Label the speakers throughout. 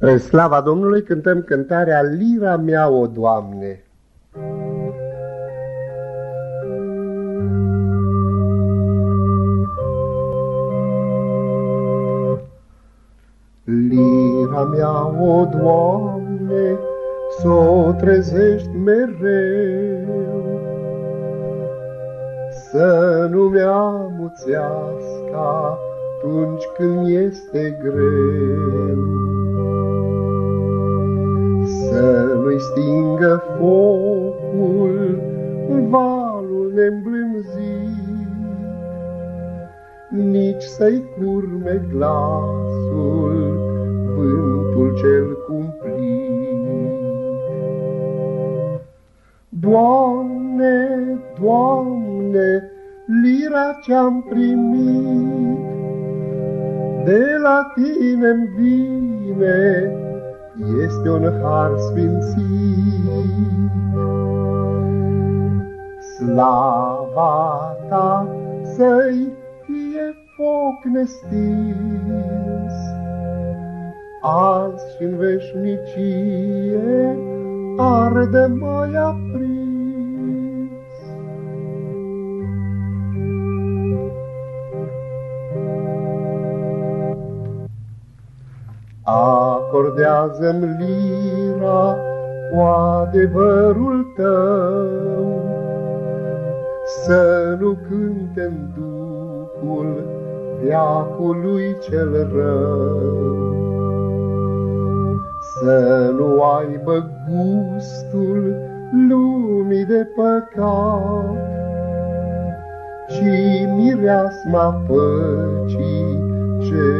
Speaker 1: În slava Domnului cântăm cântarea Lira mea, o Doamne. Lira mea, o Doamne, s-o trezești mereu, Să nu-mi amuțească atunci când este greu. Să nu-i stingă focul valul neîmblânzit, Nici să-i curme glasul vântul cel cumplit. Doamne, Doamne, lira ce-am primit, De la Tine-mi vine, este un har sfințit. Slava ta să-i fie foc nestins, azi și în veșnicie arde mai aprins. Acordează-mi lira cu adevărul tău, Să nu cânte Duhul veacului cel rău. Să nu aibă gustul lumii de păcat, Ci mireasma păcii cerului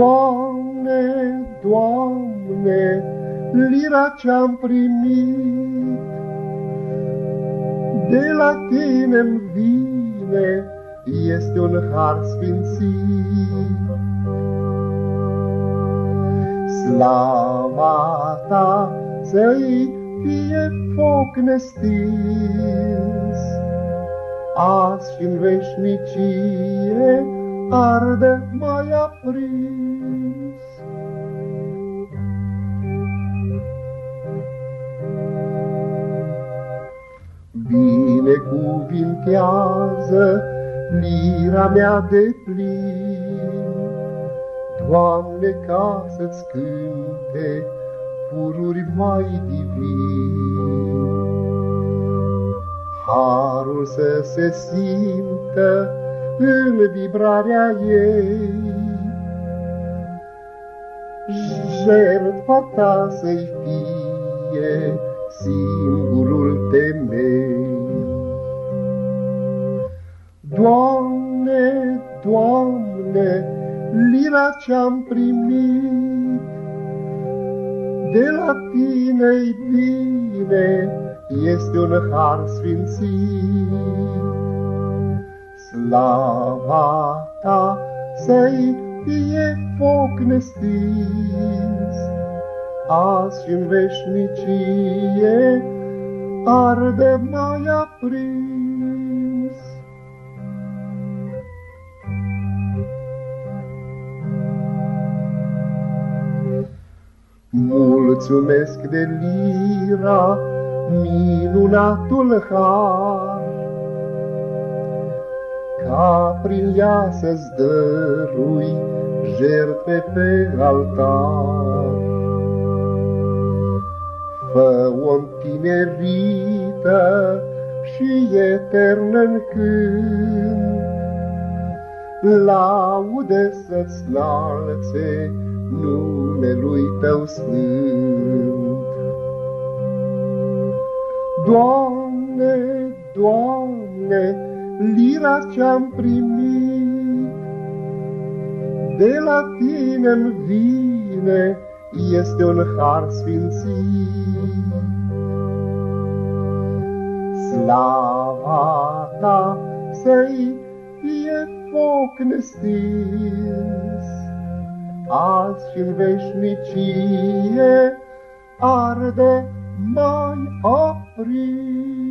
Speaker 1: Doamne, Doamne, lira ce-am primit, de la Tine-mi vine, este un har sfințit. Slava Ta să-i fie foc nestins, azi și în veșnicie arde mai aprins. Binecuvintează lira mea de plin, Doamne, ca să-ți cânte pururi mai divin. Harul să se simtă în vibrarea ei. Jertfa ta să-i fie singurul temei. Doamne, Doamne, lira ce-am primit, de la Tine-i bine, este un har sfințit. Slava ta să-i fie foc nestins, azi și în veșnicie arde mai aprins. Mulțumesc de lira, minunatul har, ca prin ea să-ți dărui jertfe pe altar. Fă-o tinerită și eternă în cânt, Laude să-ți înalțe numelui tău sfânt. Doamne, Doamne, lira ce-am primit, de la Tine-mi vine, este un har sfințit. Slava Ta să-i fie foc nestins, azi și în veșnicie arde mai aprins.